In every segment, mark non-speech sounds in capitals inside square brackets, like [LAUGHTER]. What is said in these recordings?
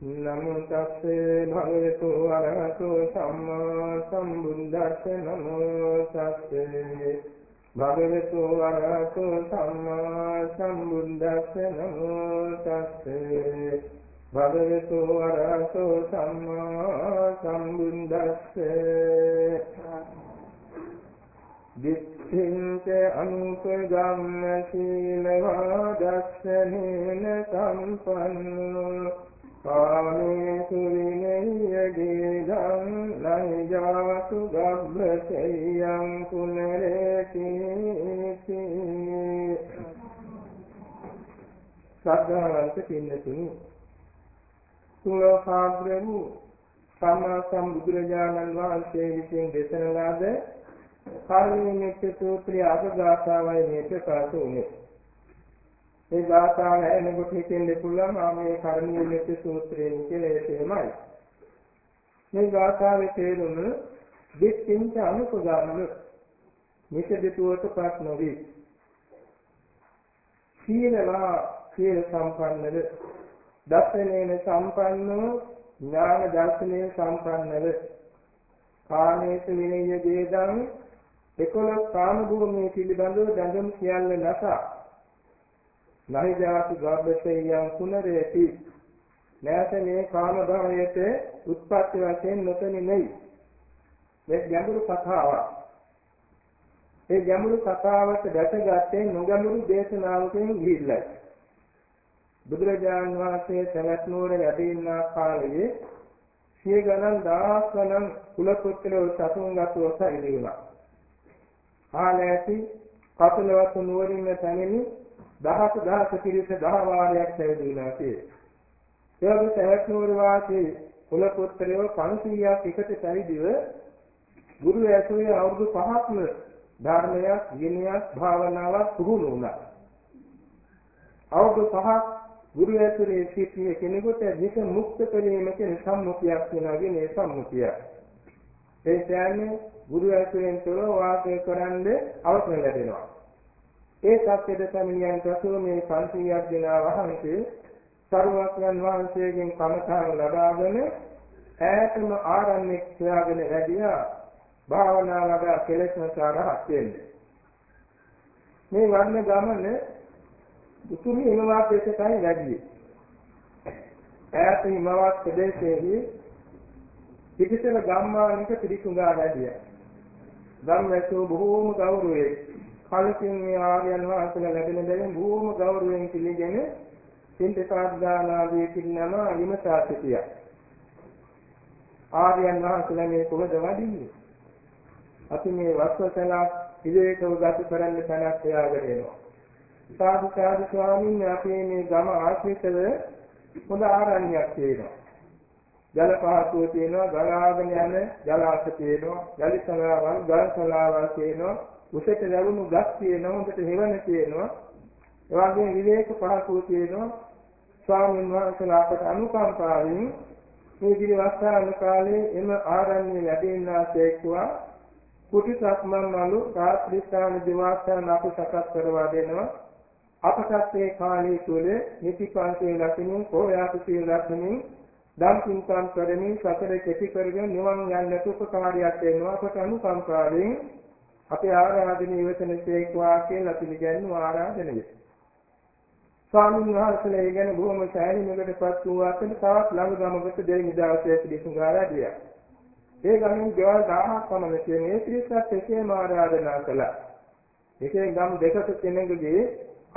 නමෝ තස්සේ භගවතු වරහතු සම්මා සම්බුද්දස්ස නමෝ තස්සේ භගවතු වරහතු සම්මා සම්බුද්දස්ස නමෝ තස්සේ භගවතු වරහතු සම්මා සම්බුද්දස්සේ දිට්ඨින්ච අනුපගම්ම සීලවා දස්සනේන සම්පන්නෝ කාමේසු විනය්‍ය ගේදං නයිජාසු ගබ්බසෙයං පුනරේති සද්ධාවන්ත පින්නතුනි සුලෝකාග්‍රමු සම්මා සම්බුදුරජාණන් වහන්සේ විසින් දේශන ලද කර්මයේ සූත්‍රය අගගාථාවයි මේ ප්‍රකාශ වුනේ මේ ගාථාව ඇහෙනකොට හිතෙන්න පුළුවන් ආ මේ කර්මීය මෙත්ත සූත්‍රයෙන් කියලා ඒකෙමයි. මේ ගාථාවේ තේරුම දෙත්තින්ච අනුපගාමන මිසදිතුවටපත් නොවේ. සීලලා සීල සම්පන්නව දස්සනේන සම්පන්නව ඥාන දර්ශනයේ සම්පන්නව කාමේස විනය දේදම් 11 කාම භූමිය පිළිබඳව දඬුම් සියල්ල නැසා නහිදාසු ගබ්බසෙයන් පුනරේති නැත මේ කාම භවයට උත්පත්ති වශයෙන් නොතෙනි නෙයි මේ ගැඹුරු කතාවක්. ඒ ගැඹුරු කතාවට දැකගත්තේ නොගැඹුරු දේශනාවකින් ගිහිල්ලයි. බුදුරජාණන් වහන්සේ සවැත් නුවර වැඩ ඉන්න කාලයේ සිය ගණන් දහස් ගණන් කුල පුත්‍රයෝ සතුන්ගතව සැරිලුණා. ආලෑති කපලවත් නුවරින් පැමිණි දහස දහස පිරිස දහ වාරයක් පැවිදිලා තියෙනවා. ඒ වගේ සවැත් නුවර වාසී කුල පුත්‍රයෝ 500ක් එකට පැවිදිව ගුරු ඇසුරේ අවුරුදු 5ක්ම ධර්මයක්, විනයක්, භාවනාවක් පුහුණු වුණා. අවුරුදු 5ක් ගුරු ඇසුරේ සිටින කෙනෙකුට විස මුක්ත කිරීම කියන සම්මුතියක් වෙනවාගෙන ඒ සම්මුතිය. ඒ කියන්නේ ගුරු ඇසුරෙන් තොරව වාසය කරන්න අවසර ලැබෙනවා. ඒ සත්‍යද සමිනියන් පසුව මේ 500ක් දෙනා වහන්සේ සරුවක්යන් වහන්සේගෙන් කමඨාන ලබාගෙන ඈතම ආරණ්‍යයක් සොයාගෙන වැඩියා. භාවනා වඩා කෙලෙස් නැසාරහත් වෙන්නේ. මේ වර්ණ ගමන උතුම් හිමවත් දේශකයි වැඩියේ. ඈත හිමවත් ප්‍රදේශයේදී පිටිසල ගම්මානික පිරිසුඟා වැඩියා. ධම්මසෝ බොහෝම ගෞරවයේ කලකින් මේ ආර්යයන් වහන්සේලා ලැබෙන බැවින් බොහෝම ගෞරවයෙන් පිළිගෙන සින්තසාත් දානාදී පින්නම විමසා සිටියා. ආර්යයන් වහන්සේලා මේ කොහොමද වඩින්නේ? අපි මේ වස්වසලා විවේකව ගත කරන්න තැනක් හොයාගෙන එනවා. සාදු සාදු ස්වාමීන් අපේ මේ ගම ආශ්‍රිතව හොඳ ආරණ්‍යයක් තියෙනවා. ජල පහසුව තියෙනවා, ගලාගෙන යන ජලාශ තියෙනවා, ජල සලාවල්, ගල් සලාවල් තියෙනවා. උසට ලැබුණු ගස් තියෙනවා උඹට හෙවණ තියෙනවා. ඒ වගේම විවේක පහසුව තියෙනවා. ස්වාමීන් වහන්සේලා අපට අනුකම්පාවෙන් මේ දිවස්ථාන කාලේ එම ආරණ්‍ය ලැබෙන්නාසේක්වා කුටි සක්මන් මලු රාත්‍රී ස්ථාන දිවස්ථාන අප සකස් කරවා දෙනවා. අපටත් මේ කාලය තුල නිතිපන්සේ ලක්ෂණින් කෝයාපි සීල ලක්ෂණින් දම් පින්කම් කරමින් සතර කෙටි කරගෙන නිවන් යන්නට උපකාරයක් වෙනවා. අපට අනුකම්පාවෙන් අපේ ආරාධනය ඉවසන සේක්වා කියලා පිළිගන්නු ආරාධනය. ස්වාමීන් වහන්සේලා ඒ ගැන බොහොම සෑහීමකටපත් වූ අතර තවත් ළඟ ගමකට දෙවි දවසේ පිළිසුඟාරාදියා. ඒ ගමෙන් ගෙවල් 1000ක් පමණ තියෙන ඒ ත්‍රිසත් එකේම ආරාධනා කළා. එකේ ගම් දෙකක කෙනෙකුගේ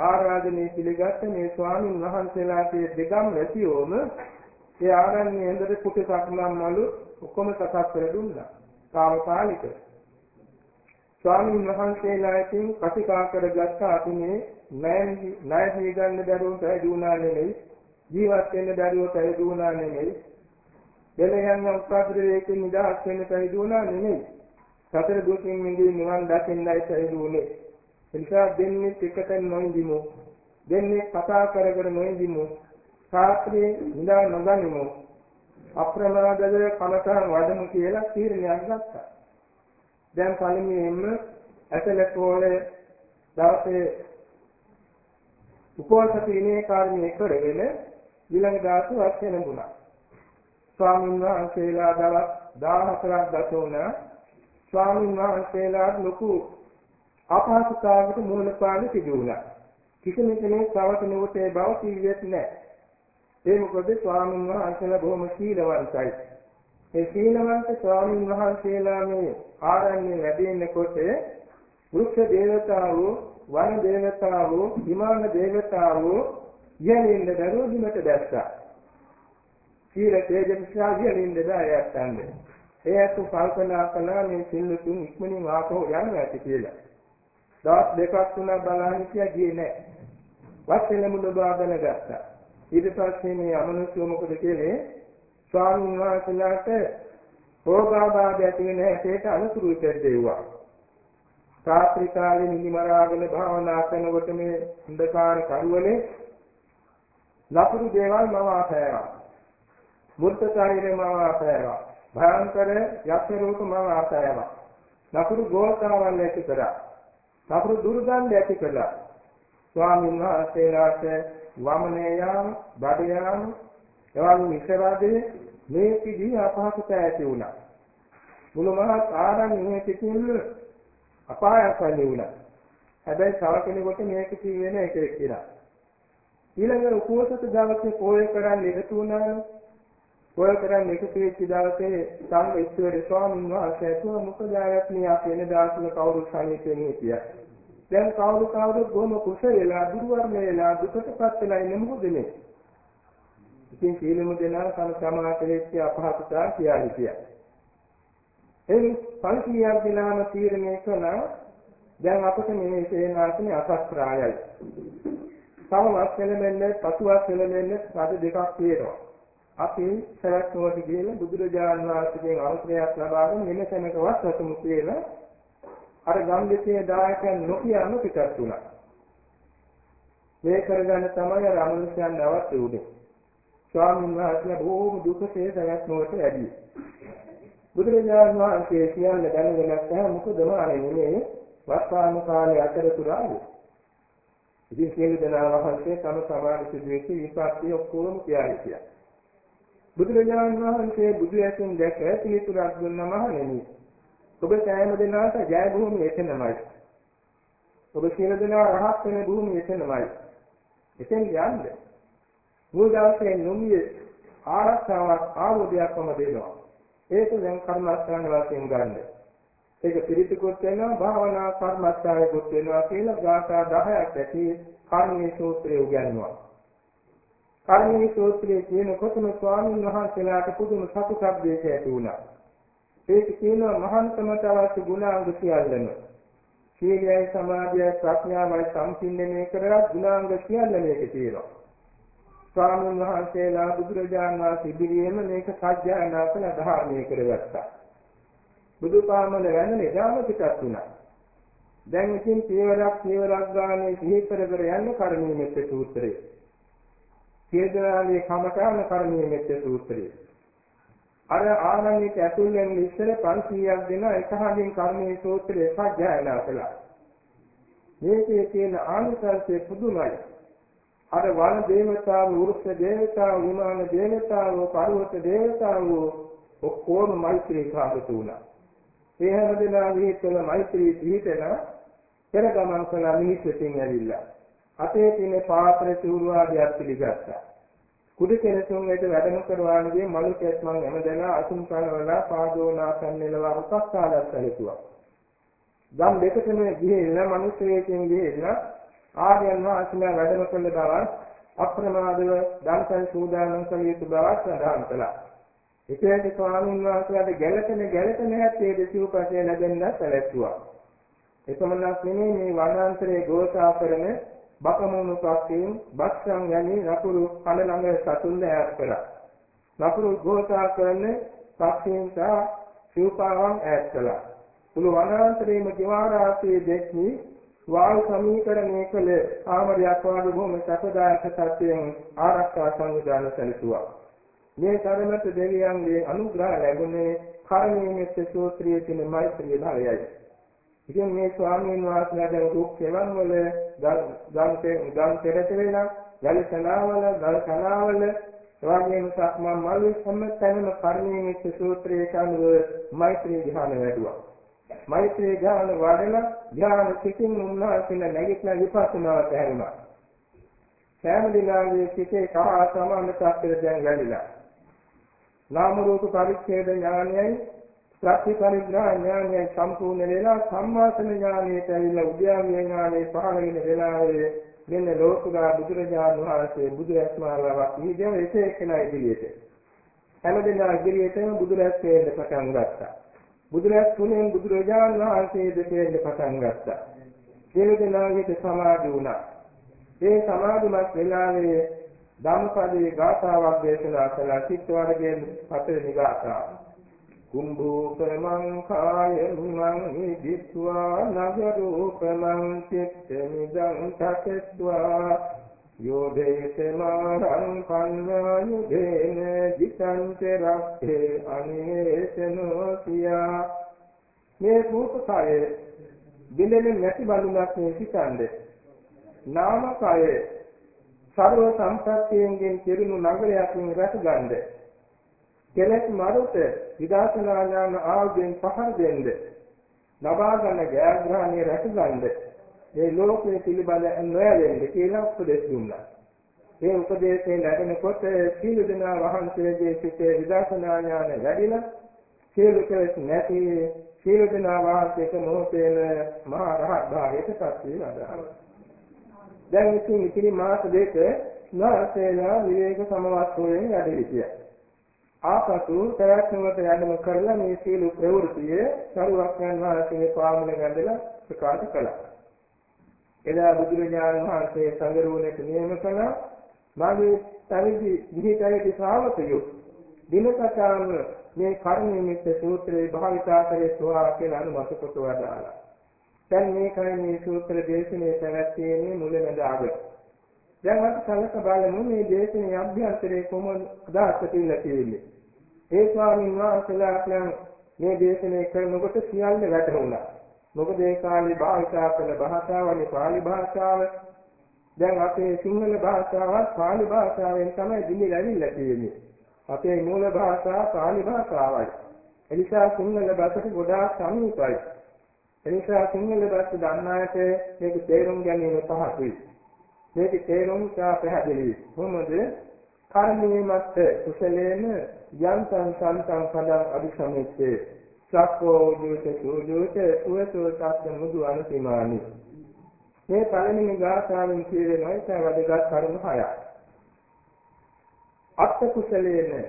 ආරාධනය පිළිගත්ත මේ ස්වාමීන් වහන්සේලාගේ දෙගම් රැසියෝම ඒ ආරණ්‍ය ඇඳට කුටි සක්මන් මලු ඔක්කොම සකස් කර දුන්නා. తాවකාලිකව ස්වාමීන් වහන්සේලා ඉතින් කතිකා කරගත්ත අපි මේ ණය ණය හේගන්න දරුවෝ පැවිදුණා නෙමෙයි ජීවත් වෙන්න දරුවෝ පැවිදුණා නෙමෙයි දෙලයන් උත්පාදරයකින් නිදහස් වෙන්න පැවිදුණා නෙමෙයි. සතර දුකින් මිදී නිවන් දකින්නයි පැවිදුනේ එනිසා දෙන්නේ එකට නොඉඳිමු. දෙන්නේ කතා කර කර නොඉඳිමු. සාත්‍රයේ නිදා නොගනිමු. අප්‍රමාදව කමතන් වඩමු කියලා තීරණයක් ගත්තා. දැන් පළමුවෙන්ම ඇසලකෝලේ දවසේ උපවාස පිනේ කාර්යය කරගෙන ඊළඟ දාසු වස්තෙනුණා. ස්වාමීන් වහන්සේලා දවස් 14ක් ගත වුණා. ස්වාමීන් වහන්සේලා ලොකු අපහසුතාවකට මුහුණ පාන්න සිදු වුණා. කිසිම කෙනෙක් තවකෙනෙකුට ඒ බව කිව්වෙත් නැහැ. ඒ මොකද ස්වාමීන් වහන්සේලා බොහොම සීලවන්තයි. ඒ සීලවන්ත ස්වාමීන් වහන්සේලා මේ ආරණ්‍ය වැඩෙන්නකොට වෘක්ෂ දේවතාවෝ, වන දේවතාවෝ, විමාන දේවතාවෝ යලින්ද දරුවදිමට දැස්සා. සීල තේජස්සා යලින්ද දායයන්ද. ඒත් කල්පනා කළා මේ සිල්ලුතුන් ඉක්මනින් ආපහු යන්න ඇති කියලා. දවස් දෙකක් තුනක් බලන්න කියා ගියේ නැහැ. වස්සෙල මුල බාගෙන ගත්තා. ඊට පස්සේ මේ අමනුෂ්‍ය මොකද කියන්නේ? ස්වාමීන් වහන්සේලාට රෝගාබාධ ඇති වෙන හැටේට අනුතුරු දෙව්වා. රාත්‍රී කාලේ නිදිමරාගෙන භාවනා කරනකොට මේ අන්ධකාර කරුවලේ ලකුණු දේවල් මම ආපෑවා. මුර්ත ශරීරේ මම ආපෑවා. භයංකර යක්ෂ රූප මම ආපෑවා. ලකුණු ගෝතාවල් ඇති කරා. ලකුණු දුර්ගන්ධ ඇති කළා. ස්වාමීන් වහන්සේලාට වමනේ යාම, බඩ යාම, එවන් මිශ්‍රවාදයේ මේ පිළි අපහසුතාව ඇති වුණා. මුළු මහත් ආරණ්‍යයේ සිටින්න අපායක් වගේ වුණා. හැබැයි තව කෙනෙකුට මේක කියන එක කියලා. ඊළඟ උපෝසත දවසේ පොය කරන්න එකතු වුණානේ. පොය කරන්න එකතු වෙච්ච දවසේ සංඝ ඉස්තර ස්වාමීන් වහන්සේ අතුව මොකද ආයත්නිය අපේ දාසල කවුරු සමීපෙන් හිටියා. දැන් කවුරු කවුරුත් බොහොම කුස වෙලා දුර්වර්ණ වෙලා දුකටපත් වෙලා ඉන්නේ මොකද මේ? ඉතින් සීලමු දෙනා සම සමාතලෙච්ච අපහසුතා කියලා හිටියා. එනි පන්සියක් දිනාම තීරණය කළා දැන් අපට මේ සේනාසනේ අසස්ත්‍රායයි. තව වත් වෙලෙන්නේ පසුවත් වෙලෙන්නේ රද දෙකක් තියෙනවා. අපි සරත් නුවරට ගිහින් බුදුරජාණන් වහන්සේගෙන් අවශ්‍යයක් ලබාගෙන මෙන්න තැනකවත් රතුමු කියලා අර ගම්දෙසේ දායකයන් නොකියම පිටත් වුණා. මේ කරගන්න තමයි අර අමනුෂ්‍යයන් නැවත් උනේ. ස්වාමීන් වහන්සේ බොහෝම දුකසේ සරත් නුවරට ඇදී. බුදුරජාණන් වහන්සේ කියන්නේ දැනගෙන නැහැ මොකද මානෙන්නේ වස්වාම කාලේ අතරතුරාදී. ඉතින් සියලු දෙනා වහන්සේ තම සමාධි සිදුවෙච්ච විපත්ති ඔක්කොම කියලා හිටියා. බුදුරජාණන් වහන්සේ බුදු ඇසින් දැක පිළිතුරක් දුන්නා මහණෙනි. ඔබ සෑම දිනකට ජය භූමිය එතනමයි. ඔබ සියලු දෙනා රහත් වෙන භූමිය එතනමයි. එතෙන් යන්න. මුල් දවසේ නොමිය ආරක්ෂාවක් ආවෝදයක්ම දෙනවා. ඒක දැන් කර්මස්ථාන වශයෙන් ගන්න. ඒක පිළිතුරුත් වෙනවා භාවනා කර්මස්ථානෙකුත් වෙනවා කියලා ගාථා 10ක් ඇති කර්මයේ සූත්‍රය උගන්වනවා. කර්මී සූත්‍රයේ කියනකොටම ස්වාමීන් වහන්සේලාට පුදුම සතුටක් දෙක ඇති වුණා. ඒක කියනවා මහාන්තමට අවශ්‍ය ගුණාංග සියල්ලම. සීලයයි සමාධියයි ප්‍රඥාවයි සම්පින්නණය කරලා ගුණාංග සියල්ල මේකේ තියෙනවා. ස්වාමීන් වහන්සේලා බුදුරජාණන් වහන්සේ ඉදිරියේම මේක සත්‍යයනා කළ ධාරණය කරගත්තා. බුදුපාමල වැඳ එදාම පිටත් වුණා. දැන් ඉතින් පියවරක් පියවරක් ගානේ සිහි කර කර යන කර්මීය මෙත්ත සූත්‍රය. සියදරාගේ කමඨාන කර්මීය මෙත්ත සූත්‍රය. අර ආනන්දිත ඇතුල් වෙන ඉස්සර 500ක් දෙන එකහකින් කර්මීය සූත්‍රය එකක් ගෑනලා කළා. මේකේ තියෙන ආනිසංසය පුදුමයි. අර වන දේවතාව, වෘක්ෂ දේවතාව, විමාන දේවතාව, පර්වත දේවතාව ඔක්කොම මෛත්‍රී කාගත වුණා. ඒ හැම දෙනා විහිතල මෛත්‍රී පිහිටන පෙර ගමන් කළ මිනිස්සුන් ඇවිල්ලා අතේ තියෙන පාත්‍ර චූරුවාදියක් පිළිගත්තා. කුඩු කෙනසුන් වෙත වැඩම කරවාගේ මලු කැස්මන් හැමදෙනා අසුන් කරවලා පාදෝනාසන් නෙලවා උපස්ථානක් සැලසුවා. ගම් දෙකටම ගිහිල්ලා මිනිස්සෙකින් ගිහිල්ලා ආර්යයන් වහන්සේලා වැඩම කළ බව අප්‍රමාදව දන්සන් සූදානම් කළ යුතු බව සඳහන් කළා. ඒකේ ස්වාමීන් වහන්සේලාට ගැළපෙන ගැළපෙන හැටි දෙසිව්පසේ ලැබෙන්න සැලසුවා. එපමණක් නෙමෙයි මේ වනාන්තරයේ ගෝසා කරන බකමුණු පක්ෂයෙන් බක්ෂන් යන්නේ නපුරු කන ළඟ සතුන් ඈත් කරා. නපුරු ගෝසා කරන පක්ෂයෙන් සහ සිව්පාවන් ඈත් කළා. මුළු වනාන්තරයේම දිවාරාත්‍රියේ දෙක්නි වායු සමීකරණය කළ ආමරයක් වාගේ බොහොම සැපදායක තත්ත්වයෙන් ආරක්ෂා සංවිධාන සැලසුවා. මේ තරමට දෙවියන්ගේ අනුග්‍රහ ලැබුණේ කර්මයේ මෙත් සූත්‍රයේ තියෙන මෛත්‍රී භාවයයි. ඉතින් මේ ස්වාමීන් වහන්සේලා දැන් දුක් සෙවන් වල ගම් ගම් පෙරට වෙලා ගල් සනාවල ගල් සනාවල එවාගෙම සක්මන් මල්ලේ හැම තැනම කර්මයේ සූත්‍රයේ කනුව මෛත්‍රී ධ්‍යාන වැඩුවා. මෛත්‍රී ධ්‍යාන වඩලා ධ්‍යාන සිතින් උන්වහන්සේ නැගිටලා විපස්සනාවට හැරුණා. සෑම දිනාගේ සිතේ කහා සමාන තත්ත්වයට දැන් වැඩිලා. නාම රූප පරිච්ඡේද ඥානයයි ප්‍රති පරිග්‍රහ ඥානයයි සම්පූර්ණ වෙලා සම්මාසන ඥානයට ඇවිල්ලා උද්‍යාමිය ඥානයේ පහළ වෙන වෙලාවේ මෙන්න ලෝකුරා බුදුරජාණන් වහන්සේ බුදු රැස්මාලාවක් ඊදෙම එක එකනා ඉදිරියට හැමදෙනා ඉදිරියටම බුදු රැස් වෙන්න පටන් ගත්තා බුදු රැස් තුනෙන් බුදුරජාණන් වහන්සේ දෙකෙන් පටන් ගත්තා. සියලු දෙනාගේ සමාධි වුණා. ඒ සමාධිමත් වෙලාවේ ධම්මපදයේ ගාථාවක් දේශනා කළා. චිත්ත වර්ගයේ පතේ නිගාථා කුම්භූපමං කාය මුං නිදිත්වා නගරූපමං චිත්ත නිදං තකත්වා. යෝදේතමාරං පඤ්ඤායුදේන ජිතං චරක්ඛේ අනේසනෝ සියා මේ රූපකය බින්දෙන්නේ නැති බඳුනක් මේ සිතන්නේ. නාමකය සර්ව සම්ප්‍රත්‍යයෙන් කෙරුණු නගරයකින් රැකගන්න. කෙලෙස් මරුත විදර්ශනා ඥාන ආයුධයෙන් පහර දෙන්න. ලබා ගන්න ජයග්‍රහණය රැකගන්න. මේ ලෝකයේ පිළිබඳ නොයැලෙන්න කියලා උපදෙස් දුන්නා. මේ උපදේශයෙන් ලැබෙනකොට සීල දනා වහන්සේගේ සිතේ විදර්ශනා ඥාන වැඩිලා සීල කෙලෙස් නැති සීල දනා වහන්සේක මොහොතේම මහා රහත් භාවයට පත් වෙනවා. දැන් ඉතින් ඉතිරි මාස දෙක නාසේලා විවේක සමවත්වයෙන් වැඩ සිටියා. ආපසු ප්‍රයත්නවලට යන්නම කරලා මේ සීල ප්‍රවෘත්තිය සරුවක්යන් වහන්සේ පාමුල ගැඳලා ප්‍රකාශ කළා. එදා බුදුරජාණන් වහන්සේ සංගරුවනට නියම කළා මාගේ තනිදි විහිදයේ ශ්‍රාවකයෝ දිනකතාම මේ කර්ම නිමිත්ත සූත්‍රයේ භාවිතා කරේ සෝවා කියලා අනුමත කොට වදාලා. දැන් මේකයි මේ සූත්‍ර දේශනේ පැවැත්වීමේ මුලමඳ අග. දැන් අපි සලක බලමු මේ දේශනේ අභ්‍යන්තරයේ කොහොමද අදහස් තියලා තියෙන්නේ. ඒ ස්වාමීන් වහන්සේලාට මේ දේශනේ කරනකොට සියල්ල වැටහුණා. මොකද ඒ කාලේ භාවිතා කළ භාෂාවනේ පාලි භාෂාව. දැන් අපේ සිංහල භාෂාවත් පාලි භාෂාවෙන් තමයි දිලිලා ඇවිල්ලා තියෙන්නේ. අපේ මූල භාෂාව පාලි භාෂාවයි. එනිසා සිංහල භාෂාවට ගොඩාක් සමීපයි. එනිසා සිංහල බස් දන්න අයට මේක තේරුම් ගැනීම පහසුයි. මේක තේරුම් තා පැහැදිලි. කොහොමද? කර්මීමත් කුසලේන යන්තං සම්තං පදං අபிසමෙත්තේ. සක්කෝ ජීවිත සූජෝත සුවසෝ සත්‍ය මුදු අනුසීමානි. මේ පළවෙනි ගාථාවෙන් කියවෙනවා ඒක වැදගත් කරුණු හයක්. අත්ත කුසලේන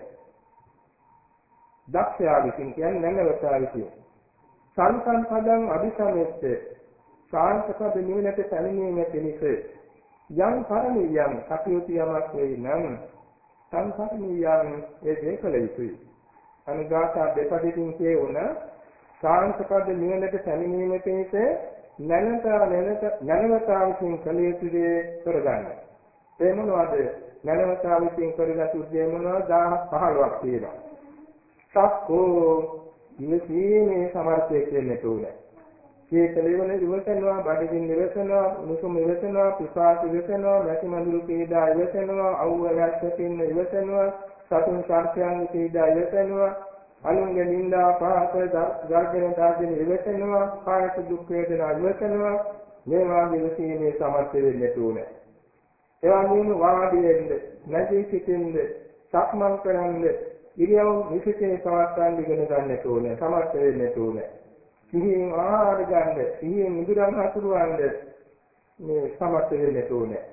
දක්ෂයා විසින් කියන්නේ නැනවතා විසින් සංසං පදං අபிසමෙත්ත ශාන්තපද නිවනට පැමිණීම පිණිස යම් පරිණියම් කටයුතු යමක් වෙයි නම් සංසාරණියම් ඒ දේකල යුතුයි අනුගාතා දෙපදින් කියවන ශාන්තපද නිවනට පැමිණීම පිණිස නැනත නැනත නැනවතා විසින් කළ යුතු දේ කරගන්න. ඒ මොනවද? නැනවතා විසින් කරගත් දේ මොනවද? 1000 15ක් තියෙනවා. සක්කෝ ඉවසීමේ සමර්ථයක් වෙන්නට ඕනේ. සීතලෙවල ඉවසනවා, බඩගින්න ඉවසනවා, උණුසුම ඉවසනවා, පිපාස ඉවසනවා, නැති මඳුරු පීඩා ඉවසනවා, අවුවැස්සකින් ඉවසනවා, සතුන් සාර්ථයන් පීඩා ඉවසනවා, අනුන්ගේ නිന്ദා පහත ගර්ජන දාගෙන ඉවසනවා, කායත දුක් වේදනා ඉවසනවා. මේ වාගේ ඉවසීමේ සමර්ථ වෙන්නට ඕනේ. එවැගේම වාඩි වෙන්න, නැගී සිටින්න, සක්මන් කරන්න ඉරියව් විශේෂයෙන් පවත්වන්න ඉගෙන ගන්නට ඕනේ. සමර්ථ වෙන්නට ඕනේ. සිහියෙන් ආහාර ගන්න, සිහියෙන් ඉදිරියන් හසුරුවන්න මේ සමර්ථ වෙන්නට ඕනේ.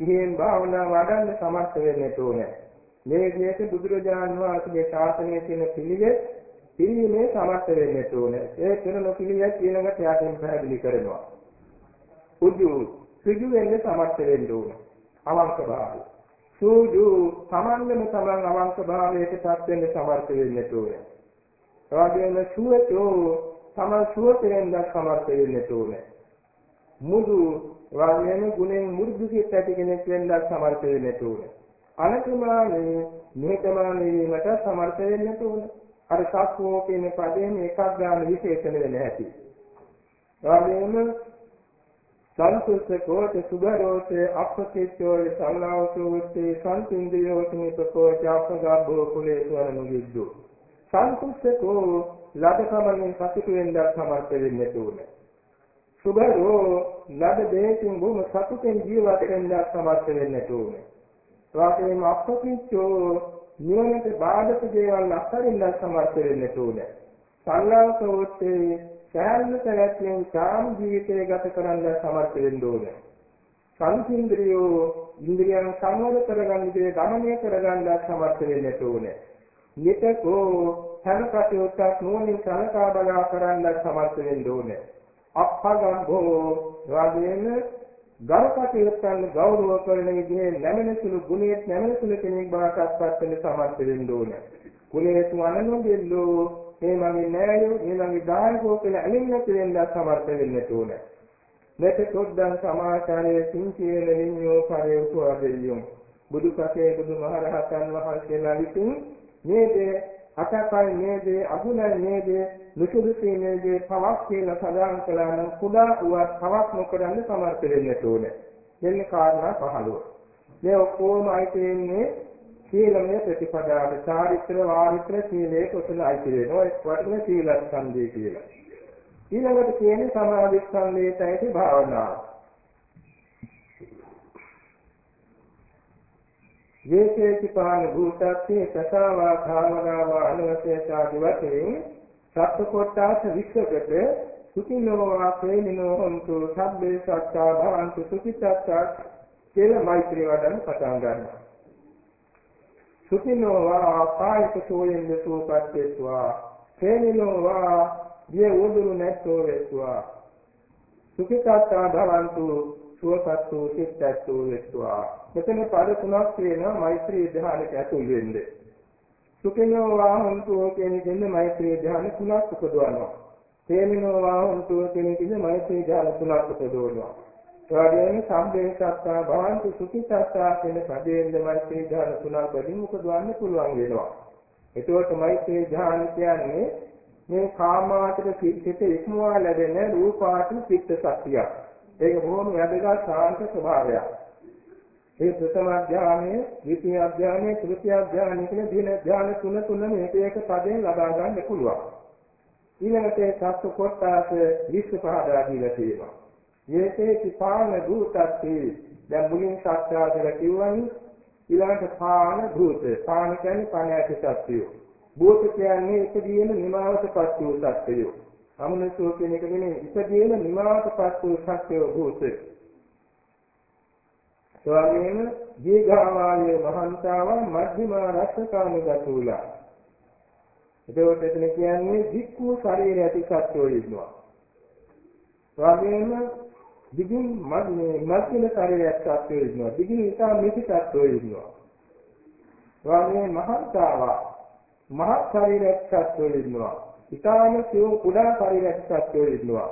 සිහියෙන් භාවනා වඩන්න සමර්ථ වෙන්නට ඕනේ. මේ විදිහට බුදුරජාණන් වහන්සේගේ ශාසනයේ තියෙන පිළිවෙත් පිළිමේ සමර්ථ වෙන්නට ඕනේ. ඒ කරන පිළිවෙත් ඊළඟට යාකින් පැහැදිලි කරනවා. උජු සුජු වෙන්න සමර්ථ වෙන්න ඕනේ. අවංක භාවය. සූජු සමන්දම තමන් අවංක භාවයට පත් වෙන්න සමර්ථ වෙන්න ඕනේ. එවැගේම සුවතෝ තමන් සුවතෙන්ද සමර්ථ වෙන්න ඕනේ. මුදු එවැගේම ගුණෙන් මු르දු සිත් ඇති කෙනෙක් වෙන්න සමර්ථ වෙන්න ඕනේ. අනතුමානේ නිහතමානී වීමට සමර්ථ වෙන්න ඕනේ. අර සක්කෝ කියන පදයෙන් එකක් ගන්න විශේෂණ වෙන්නේ නැති. එවැගේම සංසුස්සකෝච සුගරෝච අප්පකිච්ඡෝ සල්ලාවසෝච සම්පින්දියෝච නිපකෝච අපගබ්බෝ කුලේසු අනුගිද්දු සංසුස්සකෝ ලදකමෙන් සතුටු වෙන්න සමර්ථ වෙන්න ඕනේ සුගරෝ ලද දෙයකින් බොහොම සතුටෙන් ජීවත් වෙන්න සමර්ථ වෙන්න ඕනේ වාකේම අප්පකිච්ඡෝ නිවනට බාධක දේවල් අත්හරින්න සමර්ථ වෙන්න ඕනේ සල්ලාවසෝචේ සෑහළු පැවැත්මෙන් සාම ජීවිතය ගත කරන්න සමර්ථ වෙන්න ඕනේ. සංසින්ද්‍රියෝ ඉන්ද්‍රියන් සංවර කරගන්න දේ දමනය කරගන්න සමර්ථ වෙන්න ඕනේ. නිතකෝ හැම කටයුත්තක් නුවණින් සලකා බලා කරන්න සමර්ථ වෙන්න ඕනේ. අප්පගම්බෝ වගේම ගරු කටයුත්තන් ගෞරව කරන විදිහේ නැමෙන සුළු ගුණයක් නැමෙන සුළු කෙනෙක් බවට පත් වෙන්න සමර්ථ වෙන්න ඕනේ. කුලේ තුනනොදෙල්ලෝ මේ මගේ නෑයෝ මේ මගේ දායකෝ කියලා ඇලෙන්නට වෙන්න සමර්ථ වෙන්න ඕනේ. මෙත සොද්දන් සමාචාරයේ සිංචේන විඤ්ඤෝ පරේතු ආදෙයියෝ බුදු කසේ බුදු මහරහතන් වහන්සේලා විසින් මේ දේ අටකයි මේ දේ අගුණයි මේ දේ නුසුදුසී මේ දේ පවක් කියලා සදාන් කළා නම් කුඩා උවත් පවක් නොකරන්න සමර්ථ වෙන්න ඕනේ. මෙන්න කාරණා 15. මේ ඔක්කොම අයිති වෙන්නේ සීලමය ප්‍රතිපදාව චාරිත්‍ර වාරිත්‍ර සීලේ කුසල අයිති වෙනවා ඒ වටින සීලස්කන්ධය කියලා. ඊළඟට කියන්නේ සමාධිස්කන්ධයට ඇති භාවනාව. යේසේති පාන භූතත්ති සසාවා භාවනාව අනුවශේෂාදි වශයෙන් සත්‍ය කොටස විශ්වකට සුඛිනෝ වාසේනිනෝ හොන්තු සබ්බේ සත්තා භවන්තු සුඛිතත්තා කියලා මෛත්‍රී වඩන්න පටන් ගන්නවා. සුඛිනෝ වා කායික සෝයෙන් සෝපත් වේත්වා හේනිනෝ වා දිය උදුරු නැත්තෝ වේත්වා. සුඛිතාත්තා භවන්තු සුවපත්තු චිත්තත්තු වේත්වා. මෙතන පද තුනක් තියෙනවා මෛත්‍රී ධ්‍යානයට ඇතුල් වෙන්නේ. සුඛිනෝ වා හොන්තු කියන දෙන්නේ මෛත්‍රී ධ්‍යාන තුනක් උපදවනවා හේනිනෝ වා හොන්තු කියන දෙන්නේ මෛත්‍රී ධ්‍යාන තුනක් උපදවනවා එවැගේම සම්බේ සත්තා භවන්තු සුඛි සත්තා කියන පදයෙන් මෛත්‍රී ධ්‍යාන තුනක් වලින් උපදවන්න පුළුවන් වෙනවා. එතකොට මෛත්‍රී ධ්‍යාන කියන්නේ මේ කාමාතර සිත් ඉක්මවා ලැබෙන රූපාටි චිත්ත ශක්තිය. ඒක බොහොම වැදගත් සාන්ත ස්වභාවයක්. ඒ ප්‍රථම ධ්‍යානයේ, ද්විතීයි ධ්‍යානයේ, තෘතීයි ධ්‍යානයේ කියන දින ධ්‍යාන තුන තුන මේක එක පදයෙන් ලබා ගන්න පුළුවන්. ඊළඟට ඒ සත්‍ය කොටස විශ්ව පහදා දීලා තියෙනවා. යේතේ කිපාන භූතත්ති දැන් මුලින් සත්‍යාදල කිව්වනේ ඊළඟට පාන භූත. පාන කියන්නේ පණ ඇති සත්‍යය භූත කියන්නේ ඉපදීන නිමාවටපත් වූ සත්‍යය අමනසෝ කියන එක නෙමෙයි. ඉපදීන නිමාවටපත් වූ සත්‍යය භූත ස්වාමීන් දීඝාවායේ මහන්තාව මධ්‍යමා රස්සකානුගතුලා එතකොට එතන කියන්නේ වික්ඛු ශරීරය ඇති සත්‍යෝ ඉන්නවා ස්වාමීන් දිගින් මන්නේ මධ්‍යම ශරීරයක් සත්වෝ ඉන්නවා. දිගින් ඉතා මිසි සත්වෝ ඉන්නවා. වාගේ මහත්තාව මහත් ශරීරයක් සත්වෝ ඉන්නවා. ඉතාම සියුම් කුඩා ශරීරයක් සත්වෝ ඉන්නවා.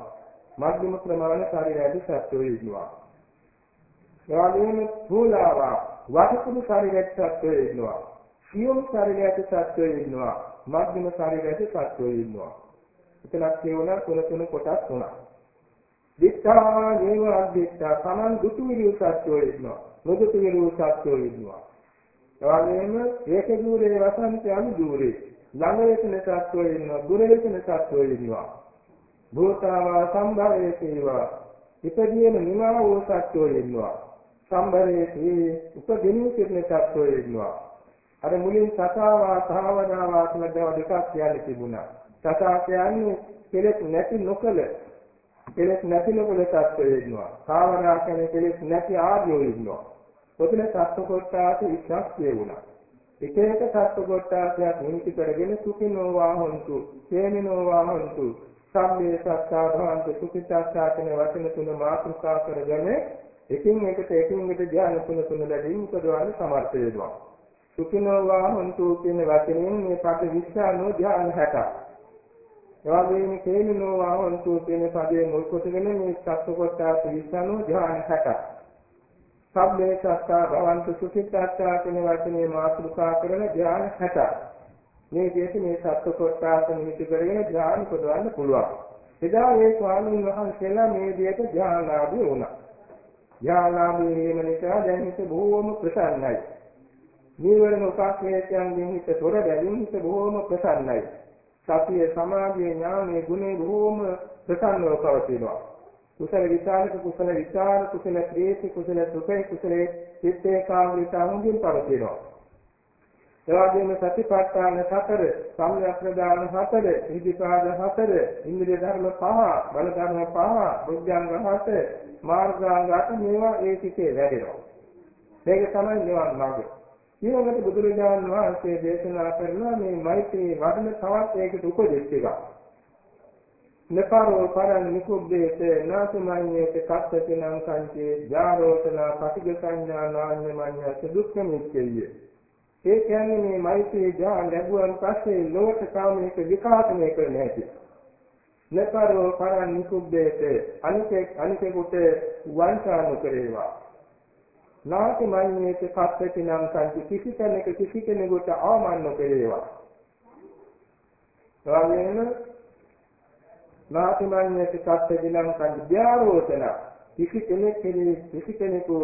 මධ්‍යම ප්‍රමාණ ශරීරයක් සත්වෝ ඉන්නවා. වාගේම ස්ථූලාව වටකුඩු ශරීරයක් සත්වෝ ඉන්නවා. සියුම් ශරීරයක් සත්වෝ ඉන්නවා. මධ්‍යම ශරීරයක් සත්වෝ ඉන්නවා. එතනක් කියවන තුන තුන කොටස් තුනක්. දිත්තා නේව අද්දිත්තා සමන් දුතු විරු සත්‍යෝ ඉන්නවා නොදුතු විරු සත්‍යෝ ඉන්නවා එවැගේම ඒක දුරේ වසන්ත අනු දුරේ ළඟ වෙන සත්‍යෝ ඉන්නවා දුර වෙන සත්‍යෝ ඉන්නවා භූතාවා සම්භවයේ සේවා ඉපදීම නිමව වූ සත්‍යෝ ඉන්නවා සම්භවයේ උපදිනු සිටින සත්‍යෝ ඉන්නවා අර මුලින් සතාවා සාවනාවා කියන දේවල් දෙකක් කියන්නේ තිබුණා සතා කියන්නේ කෙලෙස් නැති නොකල කෙලෙස් නැති ලොකු තත්ත්වයේ ඉන්නවා. කාමනා කියන කෙලෙස් නැති ආර්යෝ ඉන්නවා. පොතන සත්ව කොටාට විශ්වාසය වුණා. එක එක සත්ව කොටාටයක් නිමිති කරගෙන සුඛිනෝ වාහොන්තු, හේමිනෝ වාහොන්තු, සම්මේ සත්තා භවන්තු සුඛිතාස්සා කියන වචන තුන මාතෘකා කරගෙන එකින් එකට එකින් එකට ධ්‍යාන තුන තුන ලැබීම උපදවන්න සමර්ථ වෙනවා. සුඛිනෝ වාහොන්තු කියන වචනයෙන් මේ පාඨ විශ්වානෝ ධ්‍යාන 60. එවැගේම කේමිනෝ වාහන්තු කියන පදයේ මුල් කොටගෙන මේ සත්ව කොටස විසනෝ ධ්‍යාන 60. සබ්බේ සත්තා භවන්තු සුඛිතාත්තා කියන වචනේ මාතෘකා කරන ධ්‍යාන 60. මේ විදිහට මේ සත්ව කොටස නිමිති කරගෙන ධ්‍යාන පොදවන්න පුළුවන්. එදා ඒ ස්වාමීන් වහන්සේලා මේ විදිහට ධ්‍යානාදී වුණා. ධ්‍යානාදී වීම නිසා දැන් හිත බොහෝම ප්‍රසන්නයි. නීවරණ උපක්ලේශයන්ගෙන් හිත තොර බැවින් හිත බොහෝම ප්‍රසන්නයි. සතිය සමාධිය ඥානයේ ගුණේ බොහෝම ප්‍රසන්නව පවතිනවා. කුසල විචාරක කුසල විචාර කුසල ප්‍රීති කුසල සුඛේ කුසල චිත්තේ කාමිතාවුන්ගෙන් පවතිනවා. එවාගෙම සතිපට්ඨාන හතර, සම්‍යක් ප්‍රදාන හතර, ඉදිපාද හතර, ඉන්ද්‍රිය ධර්ම පහ, බල ධර්ම පහ, බුද්ධංග හත, මාර්ගාංග අට මේවා ඒ සිටේ වැඩෙනවා. මේක තමයි නිවන් මාර්ගය. ඊළඟට බුදුරජාණන් වහන්සේ දේශනා කරනවා මේ මෛත්‍රී වඩන තවත් ඒකට උපදෙස් ටිකක්. නතරෝ පරං නිකුබ්බේත නාසමඤ්ඤේත කස්සතිනං සංචේ ජාරෝතනා පටිග සංඥා නාඤ්ඤමඤ්ඤ දුක්ඛ මිච්ඡේය. ඒ කියන්නේ මේ මෛත්‍රී ඥාන ලැබුවන් පස්සේ ලෝක කාමයක විකාශනය කරන්න ඇති. නතරෝ පරං නිකුබ්බේත අනිකේ අනිකේකට වංචා නොකරේවා. නාති මඤ්ඤේත කස්සතිනං සංචි කිසි කෙනෙක් කිසි කෙනෙකුට ආමන්න නොකරේවා. එවාගෙම නාති මඤ්ඤේත කස්සතිනං සංචි ධ්‍යාරෝචන කිසි කෙනෙක් කිසි කෙනෙකු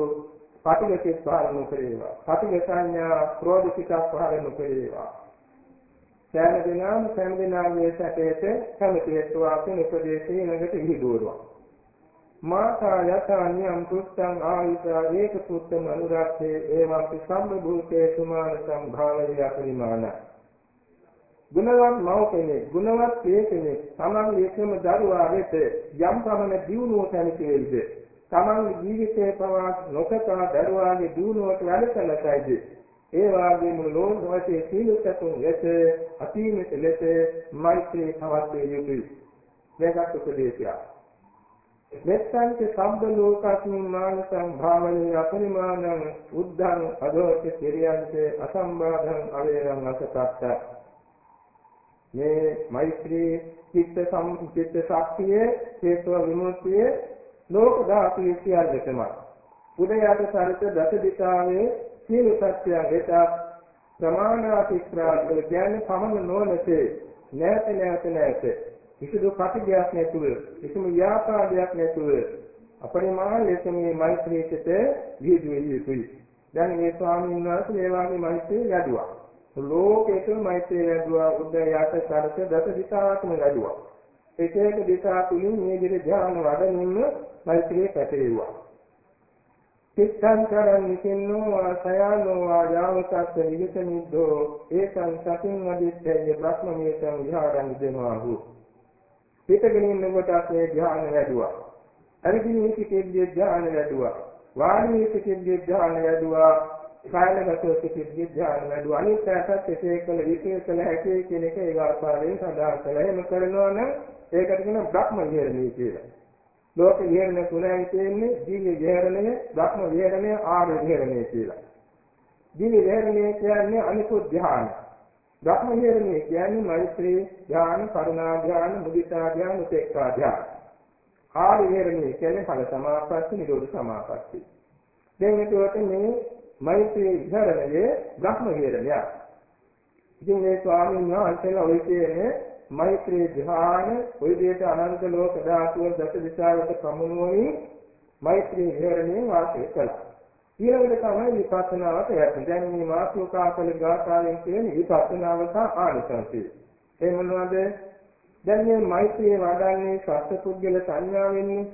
පටිඝසිත පහළ නොකරේවා. පටිඝ සංඥා ක්‍රෝධ සිතක් පහළ නොකරේවා. සෑම දිනම සෑම දිනාගේ සැපයට කැමති හේතුවක් උපදේශයේ ළඟට විහිදුවනවා. මාතා යතානියම් පුත්තං ආයුෂා ඒක පුත්තම අනුරක්ෂේ ඒවම්පි සම්බ භූතේ සුමාන සම්භාවය අපරිමාණ. ගුණවත් මව කෙනෙක් ගුණවත් පිය කෙනෙක් තමන් එකම දරුවා වෙත යම් පමණ දියුණුව කැමති වේද තමන්ගේ ජීවිතේ පවා නොකතා දරුවාගේ දියුණුවට වැඩසලසයිද ඒ වාගේම ලෝකවතේ සීලසතුන් වෙත අතීමිත ලෙස මෛත්‍රී පවත්විය යුතුයි. මේකත් උපදේශයක්. මෙත්තන්ච සම්බ ලෝකස්මින් මානසං භාවයේ අපරිමාණං උද්ධං අදෝච කිරියන්ත අසම්බාධං අවේරං අසතත්ත. මේ මෛත්‍රී චිත්ත සම්චිත්ත ශක්තිය හේතුව විමුක්තිය ලෝක ධාතුවේ සියල්ලටම. උදයාට සරිත දස දිශාවේ සියලු සත්‍යයන් වෙත ප්‍රමාණාතික්‍රාද කියන්නේ පමණ නොනසේ නැත නැත නැත කිසිදු කටිගයක් නැතුව කිසිම ව්‍යාපාදයක් නැතුව අපරිමාණ ලෙස මේ මෛත්‍රී චිත විහිදුවේ යුතුයි. දැන් මේ ස්වාමීන් වහන්සේ මේ වාගේ මෛත්‍රී යදුවා. ලෝකේතම මෛත්‍රී යදුවා උද්දයාට සරස දස දිශාවකම යදුවා. එක එක දිශා තුලින් මේ විදිහට ධ්‍යාන වඩමින්ම මෛත්‍රිය පැතිරෙව්වා. චිත්තං කරන් නිසින්නෝ වාසයනෝ වායාවසත් විවිත නිද්දෝ ඒකං සතින් අදිත්තේ බ්‍රහ්මමේතං විහාරං දෙනවා වූ පිටගෙන ඉන්නකොට මේ ධ්‍යාන වැඩුවා. අරිදිනේ සිටෙද්දී ධ්‍යාන වැඩුවා. වාඩි සිටෙද්දී ධ්‍යාන වැඩුවා. කායනගතව සිටෙද්දී ධ්‍යාන වැඩුවා. අනිත් පැත්තත් එසේ කළ විශේෂ කළ හැකි කියන එක ඒ ආකාරයෙන් සඳහන් කළා. එහෙම කරනවා නම් ඒකට කියන බ්‍රහ්ම විහරණය කියලා. ලෝක විහරණ තුනයි තියෙන්නේ දිව්‍ය විහරණය, බ්‍රහ්ම විහරණය, ආර්ය විහරණය කියලා. දිව්‍ය විහරණය කියන්නේ අනිකුත් ධ්‍යාන. බ්‍රහ්ම විහරණය කියන්නේ මෛත්‍රී ධ්‍යාන, කරුණා ධ්‍යාන, මුදිතා ධ්‍යාන, උපේක්ඛා ධ්‍යාන. ආර්ය විහරණය කියන්නේ ඵල සමාපatti, නිරෝධ සමාපatti. දැන් ඒකට මේ මෛත්‍රී විහරණයේ බ්‍රහ්ම විහරණය. ඉතින් මේ ස්වාමීන් වහන්සේලා ඔය කියන්නේ මෛත්‍රී ධ්‍යාන ඔය විදිහට අනන්ත ලෝක ධාතුව දස දිශාවට ප්‍රමුණුවමින් මෛත්‍රී විහරණයෙන් වාසය කළා. ඊළඟට තමයි විපස්සනාවට යන්නේ. දැන් මේ මාසෝකාකල ගාථාවෙන් කියන්නේ විපස්සනාව සහ ආනිසංසය. ඒ මොනවද? දැන් මේ මෛත්‍රිය වඩන්නේ සත්පුද්ගල සංඥාවෙන්නේ.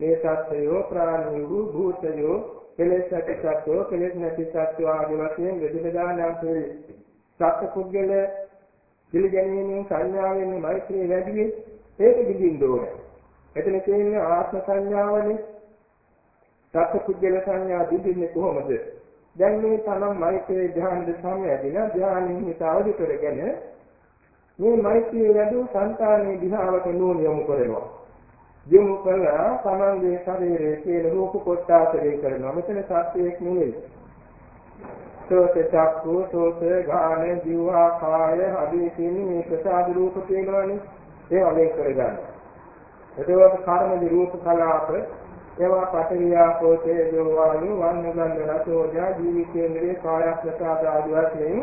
මේ සත්‍යයෝ ප්‍රාණියෝ භූතයෝ කෙලෙස් නැති සත්‍යෝ කෙලෙස් නැති සත්‍යෝ ආදී වශයෙන් බෙදලා දානවා. සත්පුද්ගල පිළිගැනීමෙන් සංඥාවෙන් මෛත්‍රිය වැඩි ඒක දිගින් දෝනේ. එතන කියන්නේ ආත්ම සංඥාවනේ සත්පුද්ගල සංඥා දිදින්නේ කොහොමද? දැන් මේ තමන් මෛත්‍රී ධ්‍යානෙද සම්යදින ධ්‍යානෙන් හිත අවදි කරගෙන මේ මෛත්‍රී වැඩි සංකාරයේ දිහාවට නෝන යොමු කරනවා. යොමු කළා තමන්ගේ ශරීරයේ තියෙන රූප කොටාසලේ කරනවා. මෙතන සත්‍යයක් නෙවෙයි. සෝත චක්කු සෝත ගාන ජීවා කාය ආදී කියන මේ ප්‍රසාද රූප තියෙනවානේ. ඒ වගේ කරගන්න. එතකොට කර්ම රූප කලාප ඒවා පඨවියා කෝතේජෝ වායු වන්නගන්ධ රසෝජා ජීවිතේන්ද්‍රේ කාය ප්‍රසාද ආදී වශයෙන්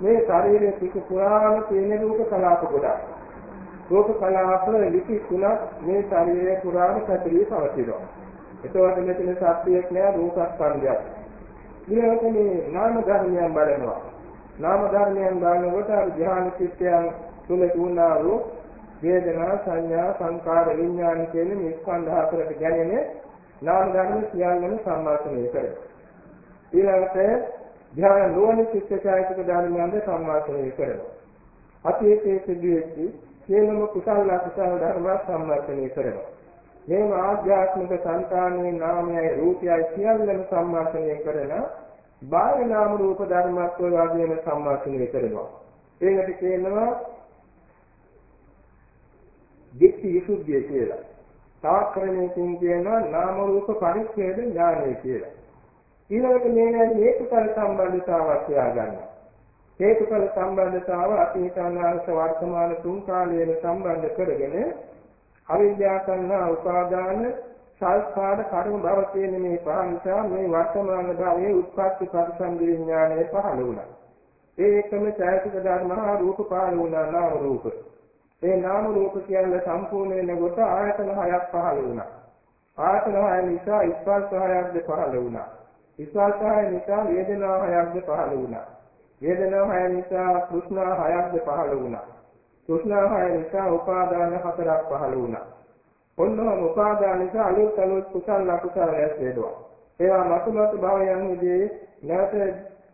මේ ශරීරයේ පිට පුරාම තියෙන රූප කලාප ගොඩක්. රූප කලාප ලිපි තුනක් මේ ශරීරය පුරාම පැතිරී පවතිනවා. එතකොට මෙතන සත්‍යයක් නෑ රූපස්කන්ධයක්. ඊළඟට මේ නාම ධර්මයන් බලනවා. නාම ධර්මයන් බලනකොට අර ධ්‍යාන චිත්තයන් තුල තුනා වූ වේදනා සංඥා සංකාර විඥාන කියන මේ ස්කන්ධ හතරට ගැනෙන නාම ධර්ම සියල්ලම සම්මාසනය කරනවා. ඊළඟට ධ්‍යාන නොවන චිත්තචෛතක ධර්මයන්ද සම්මාසනය කරනවා. අතීතයේ සිදුවෙච්ච සියලුම කුසල අකුසල ධර්ම සම්මාසනය කරනවා. මේ ආධ්‍යාත්මික සංකාණයේ නාමයයි රූපයයි සියල්ලම සම්මාසනය කරන බාහිර නාම රූප ධර්මත් ඔය වගේම සම්මාසනය කරනවා. ඒකට කියනවා දික්ටි විසුද්ධිය කියලා. තවත් ක්‍රමයකින් කියනවා නාම රූප පරිච්ඡේද ඥානය කියලා. ඊළඟට මේ හේතුඵල සම්බන්ධතාවක් හොයාගන්නවා. හේතුඵල සම්බන්ධතාව අතීත අනාගත වර්තමාන තුන් කාලයෙන් සම්බන්ධ කරගෙන අවිද්‍යා සංහා උපාදාන සංස්කාර කර්ම භව කියන මේ පහ නිසා මේ වර්තමාන භවයේ උත්පත්ති පරිසම්පි විඥානය පහළ වුණා. ඒ එකම ඡායතික ධර්ම හා රූප පහළ වුණා නාම රූප. ඒ නාම රූප කියන්නේ සම්පූර්ණ වෙනකොට ආයතන හයක් පහළ වුණා. ආයතන හය නිසා ස්පර්ශ හයක්ද පහළ වුණා. විශ්වාසය නිසා වේදනා හයක්ද පහළ වුණා. වේදනා හය නිසා තෘෂ්ණා හයක්ද පහළ වුණා. තෘෂ්ණා හය නිසා උපාදාන හතරක් පහළ වුණා. ඔන්නෝම උපාදාන නිසා අලුත් අලුත් කුසල අකුසල රැස් වෙනවා. ඒවා මතුමතු භවයන්හිදී නැවත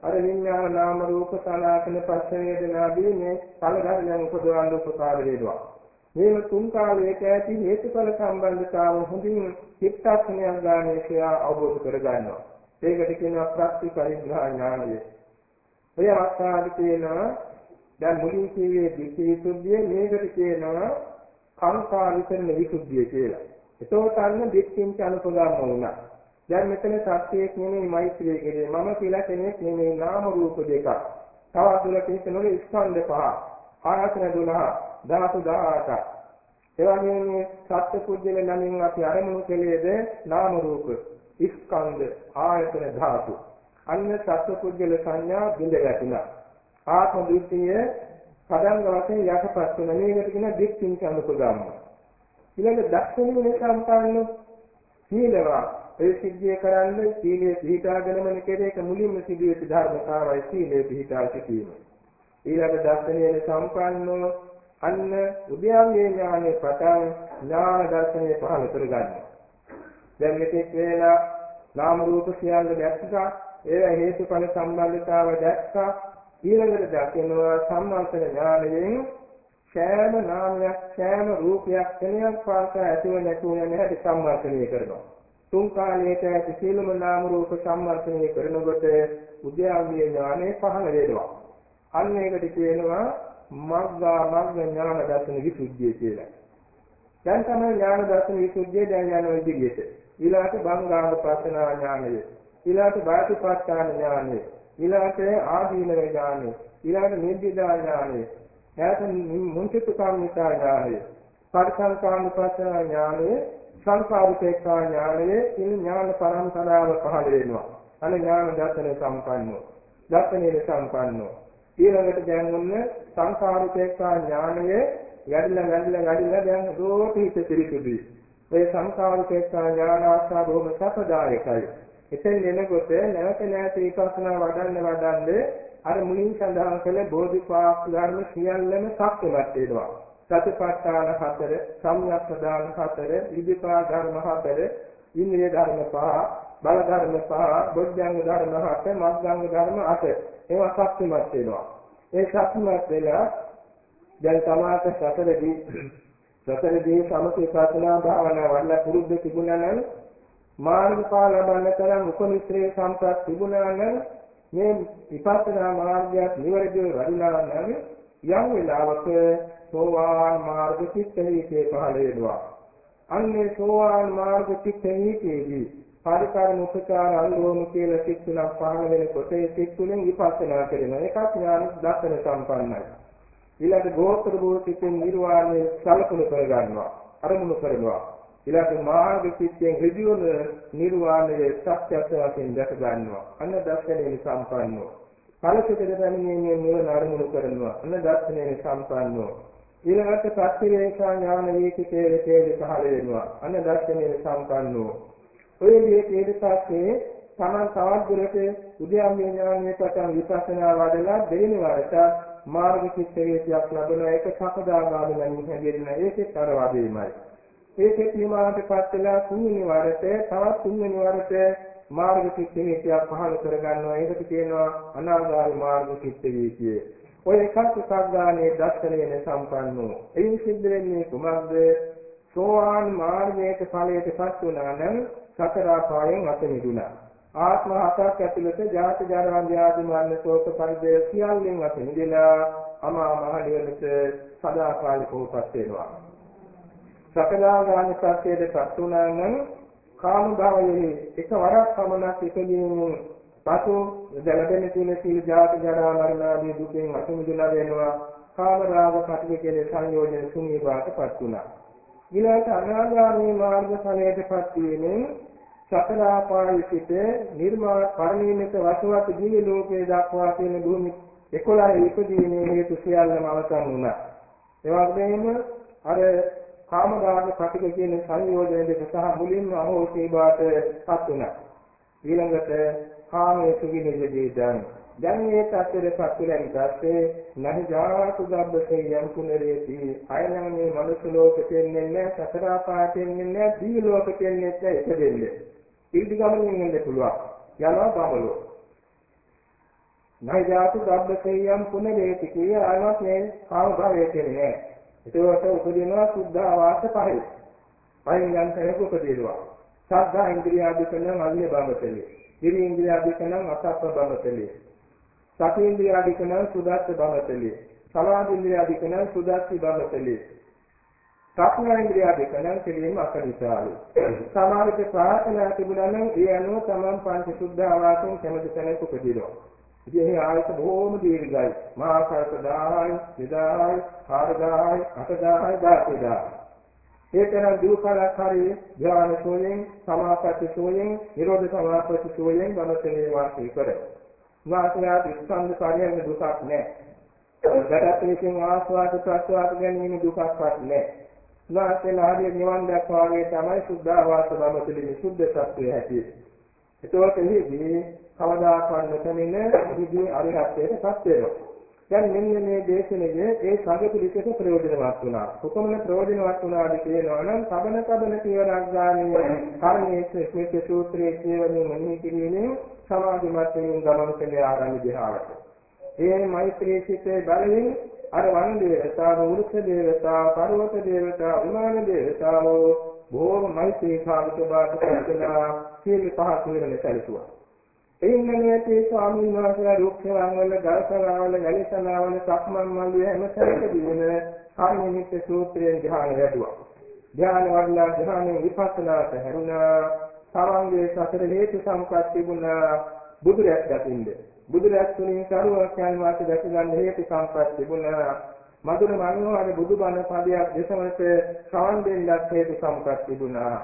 අර විඥාන නාම රූප සලආතන පස්ස වේදනාදී මේ ඵලධර්මයන් උපදවන්න උපකාර වේවා. මේ තුන් කාලයක ඇති හේතුඵල සම්බන්ධතාව හොඳින් චිත්තක්ෂණයක් ගානේ කියලා අවබෝධ කරගන්නවා. ඒකට කියනවා ප්‍රත්‍ය පරිග්‍රහ ඥානය. ඔය අවස්ථාවේ කියනවා දැන් මුලින් කියවේ දිට්ඨි විසුද්ධිය මේකට කියනවා කාංකා විතරන විසුද්ධිය කියලා. ඒතකොට අන්න දිට්ඨින්ච අනුපගම්ම වුණා. දැන් මෙතන සත්‍යයක් නෙමෙයි මෛත්‍රිය කියන්නේ මම කියලා කෙනෙක් නෙමෙයි නාම රූප දෙකක්. තවත් දුරට හිතනොත් ස්කන්ධ පහ. ආයතන 12 ධාතු 18. එවැනි මේ සත්‍ය පුජ්‍යල නමින් අපි අරමුණු කෙලේද නාම රූප. ස්කන්ධ ආයතන ධාතු අන්න සත්පුද්ගල සංඥා බිඳ වැටුණා ආත්ම දෘෂ්ටිය පදංග වශයෙන් යටපත් වෙන. මේකට කියන දික්කින් සම්පදම්ම ඊළඟ දක්ෂිනේ සම්පන්න සීලවා. ඒ සිද්ධිය කරන්නේ සීලයේ පිහිටාගෙනම කෙරේක මුලින්ම සිදුවෙච්ච ධර්මතාවයි සීලයේ පිහිටා සිටීම. ඊළඟ දර්ශනයේ සම්පන්නව අන්න උද්‍යාංගේ ඥානෙ පටන් ඥාන දර්ශනය පහළ කරගන්නවා දැන් මෙතෙක් වේලා නාම රූප සියල්ල දැක්කා. ඒවා හේතුඵල සම්බන්ධතාව දැක්කා. ඊළඟට දකිනවා සම්මාසන ඥානයෙන් සෑම නාමයක් සෑම රූපයක් කෙනෙක් පාසා ඇතිව නැතුව යන හැටි සම්මාසනය කරනවා. තුන් කාලයක ඇති සීලම නාම රූප සම්මාසනය කරනකොට උද්‍යාවීය ඥානෙ පහළ වෙනවා. අන්න ඒකට කියනවා මග්ගා මග්ග ඥාන දර්ශන විසුද්ධිය කියලා. දැන් තමයි ඥාන දර්ශන විසුද්ධිය දැන් යන විදිහට. ඊළාට බංගානුපස්සනා ඥානය ඊළාට බාහිපස්ථාන ඥානය ඊළාට ආදීනව ඥානය ඊළාට නිබ්බිදා ඥානය ඊළාට මුංචිතුකාමිතා ඥානය පරිසංකානුපස්සනා ඥානය සංකාරිකේක්ෂා ඥානය කියන ඥාන පරම්පරාව පහළ වෙනවා. අන ඥාන දර්ශන සම්පන්නෝ දර්ශනයේ සම්පන්නෝ ඊළඟට දැන් ඔන්න සංකාරිකේක්ෂා ඥානය වැඩිලා වැඩිලා වැඩිලා දැන් රෝපී හිත පිරිසුදුයි. මේ සංකාරිකේක්ෂා ඥාන ආස්සා බොහොම සපදායකයි. එතෙන් එනකොට නැවත නැවත විපස්සනා වඩන්න වඩන්නේ අර මුලින් සඳහන් කළ බෝධිපාක් ධර්ම සියල්ලම සක්මත් වෙනවා. සතිපට්ඨාන හතර, සම්‍යක් ප්‍රදාන හතර, ඉදිපා ධර්ම හතර, ඉන්ද්‍රිය ධර්ම පහ, බල ධර්ම පහ, බොද්ධංග ධර්ම හත, මග්ගංග ධර්ම අට. ඒවා සක්මත් වෙනවා. ඒ සක්මත් වෙලා දැන් සමාත සතරදී සතරදී සමථ විපස්සනා භාවනා වඩලා පුරුද්ද තිබුණා නම් මාර්ගඵල ලබන්න තරම් උපනිශ්‍රේ සම්ප්‍රත් තිබුණා නම් මේ විපස්සනා මාර්ගයක් නිවැරදිව වඩලා නම් යම් වෙලාවක සෝවාන් මාර්ග චිත්තයේ පහළ වෙනවා. අන්නේ සෝවාන් මාර්ග චිත්තයේදී පරිකාරණ උපචාර අනුරෝම කියලා සිත් තුනක් පහළ වෙනකොට ඒ සිත් තුනෙන් විපස්සනා කරනවා. ඒකත් ඥාන දර්ශන සම්පන්නයි. ඊළඟ ගෝත්‍ර භූතිකෙන් නිර්වාණය සලකුණු කරගන්නවා අරමුණු කරනවා ඊළඟ මාර්ග චිත්තයෙන් ඍජුවන නිර්වාණය සත්‍යත්ව වශයෙන් දැක ගන්නවා. අන්න දර්ශනයේ සම්පන්නෝ ඵලසිතද පැමිණීමේ නිවන අරමුණු කරනවා. අන්න දර්ශනයේ සම්පන්නෝ ඊළඟට ප්‍රතිවේක්ෂා ඥාන වීතිකේ විශේෂ පහළ වෙනවා. අන්න දර්ශනීය සම්පන්නෝ. ඔය විදිහේ ඊටපස්සේ තමන් තවත් දුරට උද්‍යාමී ඥානයේ පටන් විපස්සනා වඩලා දෙවෙනි වරට මාර්ග චිත්තවේදයක් ලැබෙන එක සකදාගාමී හැදෙන්න ඒකේ තර වදීමයි. ඒකේ නිමාවටපත් වෙලා තුන්වෙනි වරට තවත් තුන්වෙනි වරට මාර්ග චිත්තවේදයක් පහළ කරගන්නවා. ඒකට කියනවා අනාගාමී මාර්ග චිත්තවේදියේ. ඔය එකක් එකක් ගානේ දර්ශනයෙන් සම්පන්නෝ. එයින් සිද්ධ වෙන්නේ කුමක්ද? සෝවාන් මාර්ගයේ ඵලයටපත් වුණා නම් සතරාපායෙන් අත මිදුණා. ආත්ම හතක් ඇතුළත ජාති ජරා ව්‍යාධි මරණ ශෝක පරිදේ සියල්ලෙන් අත මිදලා අමා මහ නිවනට සදාකාලිකවපත් වෙනවා. සකදාගාමී සත්‍යයටපත් වුණා නම් කාම භවයේ එකවරක් පමණක් ඉපදීමෙන් පසු දැලබෙන තියෙන සීල ජාති ජරා මරණ ආදී දුකෙන් අත මිදලා වෙනවා කාම රාග පටිඝ කියන සංයෝජන ශුන්‍ය බවටපත් වුණා. ඊළඟට අනාගාමී මාර්ග ඵලයටපත් වීමෙන් සතර ආපාය සිට නිර්මාණ පරිණිමිත වසවත් ජීවි ලෝකයේ දක්වා තියෙන භූමි 11 ඉපදීමේ හේතු සියල්ලම අවසන් වුණා. ඒ වගේම අර කාමරාග පටිඝ කියන සංයෝජන දෙක සහ මුලින්ම අහෝසී බාටපත් වුණා. ඊළඟට කාමයේ සුවිනිවිදී දැන්. දැන් මේ තත්ත්වයටපත් වෙන පස්සේ නහි ජාතු ගබ්බසේ යම් කුණරේති අයනම් මේ මනුස්ස ලෝකෙ දෙන්නේ සතර ආපාතෙන් දෙන්නේ දී ලෝකෙ දෙන්නේ නැහැ ඉපදෙන්නේ ඊට ගමනින් එන්න පුළුවන්. යනවා බබලෝ නහි ජාතු ගබ්බසේ යම් කුණරේති කිය අයවත් මේ කාම භවයේ කියන්නේ ඒකට උපදිනවා සුද්ධාවාස පහයි පහින් යන තැනක උපදිනවා සද්ධා ඉන්ද්‍රියාදිකන මල්ලේ බඹතලේ දිවි ඉන්ද්‍රියාදිකනම් අසත්ව බවතලිය. සති ඉන්ද්‍රියාදිකනම් සුදස්ස බවතලිය. සමාධි ඉන්ද්‍රියාදිකනම් සුදස්සි බවතලිය. ප්‍රඥා ඉන්ද්‍රියාදිකනම් කෙලින්ම අකනිසාලු. සමාධිත ප්‍රාර්ථනා තිබුණා නම් ඒ අනුව තමන් පංච සුද්ධ ආවාසයෙන් කැමති තැනක උපදිනවා. ඉතින් එහි ආයත බොහෝම දීර්ඝයි. මහා කල්ප 1000යි, 2000යි, 4000යි, 8000යි, 10000යි. ඒකනම් දුකලක් හරි ධ්‍යාන සෝයෙන් සමාපatti සෝයෙන් නිරෝධ සමාපatti සෝයෙන් ගමතේ වාසය කර. වාසනාත් ස්කන්ධ කාර්යයෙන් දුකක් නැහැ. දැකත් විසින් ආස්වාද ප්‍රස්වාද ගැනීම දුකක්වත් නැහැ. වාසනාදී නිවන් දක්වාගේ තමයි සුද්ධාවාස බමතුලින් සුද්ධ සත්‍යය ඇති. ඒතකොට එහිදී කවදාකවත් නොතමින විදී අරිහත්ත්වයට පත් වෙනවා. දැන් මෙන්න මේ දේශනාවේ ඒ සාගපිරිසට ප්‍රයෝජනවත් වුණා. කොපමණ ප්‍රයෝජනවත් වුණාද කියනවා නම් සබන සබන කියනක් ගානේ කර්මයේ ස්මෘත සූත්‍රයේ කියවමින් මෙහි කිරීමෙන් සමාධිමත් වෙනින් ගමන කළේ ආරම්භ දිහාවට. ඒ මෛත්‍රී සිතේ බලයෙන් අර වන දේවතාව, වෘක්ෂ දේවතාව, පර්වත දේවතාව, විමාන දේවතාව බොහෝම මෛත්‍රී කාමික බාට කරලා සීල පහක් වෙන සැලසුවා. එයින් නැති ස්වාමීන් වහන්සේලා රුක්ෂයන් වල ගල්සනාවල ගලිසනාවල සක්මන් මල්ලේ හැම තැනකදීම කාර්යනිත්‍ය සූත්‍රයෙන් ධ්‍යාන වැඩුවා. ධ්‍යාන වඩලා ධ්‍යානෙ විපස්සනාට හැරුණා. සමංගේ සතර හේතු සම්පත් තිබුණා බුදුරැස් දකින්ද. බුදුරැස් තුලින් සරුවක්යන් වාසේ දැක ගන්න හේතු සම්පත් තිබුණා. මధుර මනෝහර බුදුබණ පදයක් දේශමත සවන් දෙන්නත් හේතු සම්පත් තිබුණා.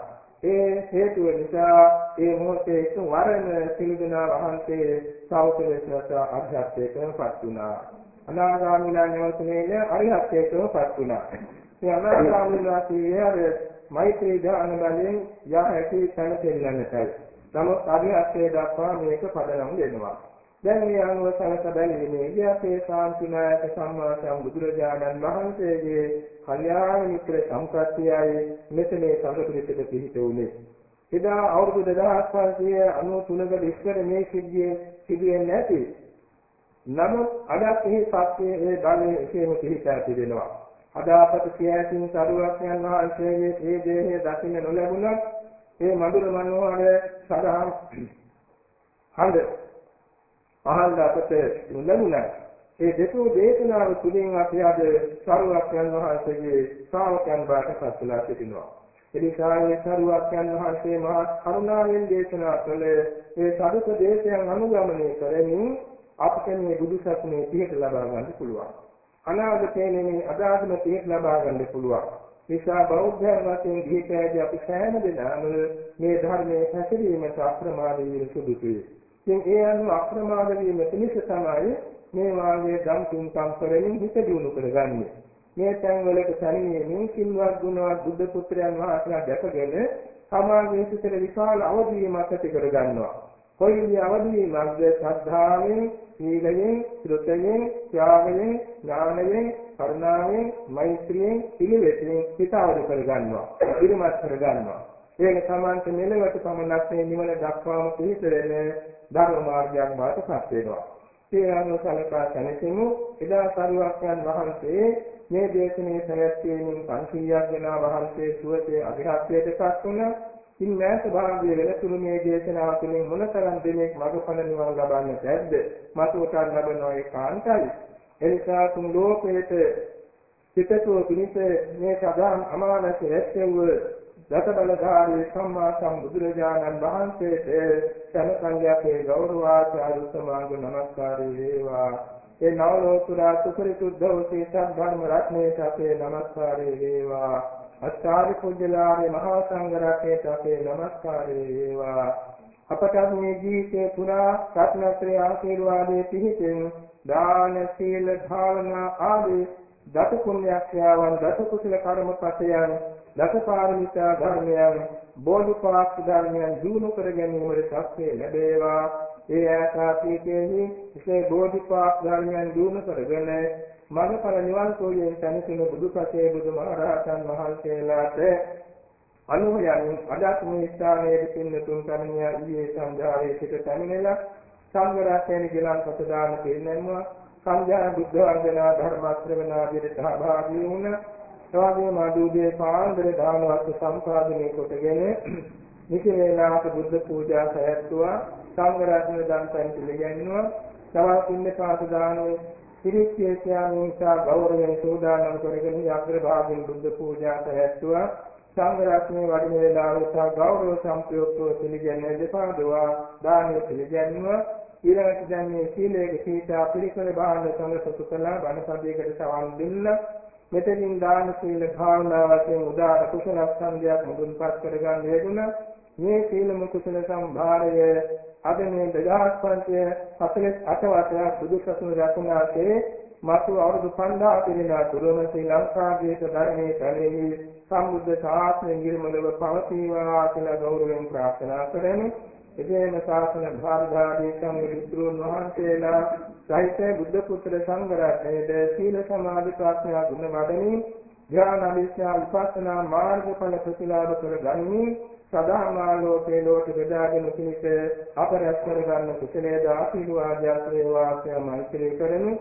ඒ හේතුව නිසා ඒ මොහොතේ එක වරණ සිළුදනා වහන්සේ සෞඛ්‍යලෙසට අධ්‍යාත්මයටපත් වුණා. අනාගාමීලා නැවතුනේ අරිහත්ත්වයටපත් වුණා. මේ අනාගාමීලා කියන්නේ මෛත්‍රී ඥාන බලයෙන් යා හැකි තැන දෙන්නටයි. නමුත් අරිහත්ත්වයට දක්වා මේක පදනම් දෙනවා. දැන් මේ අනුව සලක බැලීමේදී අපේ ශාන්තිනායක සම්මා සම්බුදුරජාණන් වහන්සේගේ කල්යාණ මිත්‍ර සම්ප්‍රත්‍යයයි මෙතන සංගපිරිසක පිහිට උනේ. එදා අවුරුදු 2593ක ඉස්සර මේ සිද්ධිය සිදුවෙන්නේ නැති. නමුත් අදත් මේ සත්‍යයේ ඒ ධර්මයේ එකේම පිහිටා තිබෙනවා. අද අපට සියසින් සරුවක්යන් වහන්සේගේ මේ දේහය දකින්න නොලැබුණත් ඒ මధుර මනෝහර සදාම් හඳ අහන්න අපට ලැබුණා. ඒ දෙකෝ දේශනාව තුළින් අපි අද සරුවක්යන් වහන්සේගේ ශ්‍රාවකයන් බවට පත් වෙලා සිටිනවා. එනිසා මේ සරුවක්යන් වහන්සේ මහා කරුණාවෙන් දේශනා කළ මේ සරුත දේශයන් අනුගමනය කරමින් අපට මේ බුදු සසුනේ පිහිට ලබා ගන්න පුළුවන්. අනාගතයේ මේ අදාළම පිහිට ලබා ගන්න පුළුවන්. නිසා බෞද්ධයන් වශයෙන් දීපෑදී අපි සෑම දිනම මේ ධර්මයේ හැසිරීමට අප්‍රමාදී වීම සුදුසුයි. ඉතින් ඒ අනුව අප්‍රමාද වීම පිණිස තමයි මේ වාගේ ධම් තුන්කම් කරමින් හිත දියුණු කරගන්නේ. මේ තැන්වලට සැලීමේ සිල්වත් ගුණවත් බුද්ධ පුත්‍රයන් වහන්සේලා දැකගෙන සමාගයේ සිට විශාල අවදීමක් ඇති කර ගන්නවා. කොයි අවදීමක්ද ශ්‍රද්ධාවෙන්, සීලයෙන්, ශ්‍රුතයෙන්, ත්‍යාගයෙන්, ඥානයෙන්, කරුණාවෙන්, මෛත්‍රියෙන්, පිළිවෙතින් හිත අවදි කර ගන්නවා. ඉරිමත් කර ගන්නවා. ඒක සමාන්ත මෙලවට පමණක් මේ නිවන දක්වාම පිහිටෙන ධර්ම මාර්ගයක් බවට පත් වෙනවා. සීලං සලකා සැනසෙමු එදා සරුවක්යන් වහන්සේ මේ දේශනේ පැවැත්වීමෙන් 500ක් දෙනා වහන්සේ සුවසේ අධිහත්යටපත් වුණා. ඉන් මෑත භාගයේ වෙනතුරු මේ දේශනාව තුළින් මොනතරම් දෙනෙක් මඟඵල නිවන් ලබන්නට ඇද්ද? මතුවටත් ලබනවා ඒකාන්තයි. එනිසා තුන් ලෝකයේත සිතසෝ පිණිස මේ සදාම් අමානස රැස්වෙව දසබලධාරී සම්මා සම්බුදුරජාණන් වහන්සේට සම සංඝයාගේ ගෞරවාචාර්ය සමාගම නමස්කාරය වේවා ඒ නවලෝකුරා සුපරිසුද්ධෝසේ සද්ධර්ම රත්නයේ අපේ නමස්කාරය වේවා. අස්කාරි කුජලාරේ මහා සංඝ රත්නයේ අපේ නමස්කාරය වේවා. අපට මේ ජීවිතේ පුරා රත්නත්‍රය ආශිර්වාදයේ පිහිටෙන් දාන සීල භාවනා ආදී දස කුණ්‍යක්ෂයන් දස කුසල කර්මපතයන් දස පාරමිතා ධර්මයන් බෝධිපාක්ෂ ධර්මයන් දිනු කර ගැනීමට ශක්තිය ලැබේවා. ඒ ආකාශයේහි විශේ බෝධිපාක් ධර්මයන් දිනු කරගෙන මඟඵල නිවන් සෝයෙන් තනිසින බුදුපසේ බුදුමහරහතන් වහන්සේලාට අනුමයන් අදත් මේ ස්ථානයේ පින්නතුන් කමිනිය ඊයේ සංඝාවේ සිට පැමිණෙලා සංඝ රත්නයේ ගිලන් පතදාන පිරිනැමුවා. සංඝයා බුද්ධ වන්දනා ධර්ම ශ්‍රවණාදී සහභාගී වුණ එවාගේම අදුදේ පාන්දර දානවත් සම්පාදනය කොටගෙන [CLEARS THROAT] නිසි වේලාවක බුද්ධ පූජා පැවැත්වුවා සංඝ රත්න දන්පැන් පිළිගන්නවා තවත් පින්න පාත දානෝ පිරිච්ඡේත්‍යා නිසා ගෞරවයෙන් සෝදානම් කරගෙන යග්‍ර භාගයෙන් බුද්ධ පූජා පැවැත්වුවා සංඝ රත්නයේ වඩින වේලාවට ගෞරව සම්ප්‍රයුක්තව පිළිගන්නේ දෙපාදවා දානය පිළිගන්නවා. ඊළඟට දැන් මේ සීලයේ සීතා පිළිකර බාහන සංගසතු කළා බණපදයකට සවන් දෙන්න. මෙතනින් දාන සීල භාවනා වශයෙන් උදාර කුසල සංගයක් මුදුන්පත් කරගන්න ලැබුණා මේ සීල කුසල සම්භාරය අද මේ 2548 වසරක් බුදු සසුන රැකුණාසේ මතු අවුරුදු 5000 පිරිනා තුරම ශ්‍රී ලංකාවේ ධර්මයේ පැලෙහි සම්බුද්ධ ශාසනය නිර්මලව පවතිවා කියලා ගෞරවයෙන් ප්‍රාර්ථනා කරමි. එදේම ශාසන භාරධාරී සංඝ වහන්සේලා සහිත බුද්ධ පුත්‍ර සංඝ රත්නයේද සීල සමාධි ප්‍රඥා ගුණ වඩමින් ඥාන අභිඥා විපස්සනා මාර්ගඵල ප්‍රතිලාභ කර ගනිමින් සදාමාලෝකේ ලෝක බෙදාගෙන පිණිස අප රැස් කරගන්න කුසලයේ ආශිර්වාදයක් වේවා කියලා මෛත්‍රී කරමු.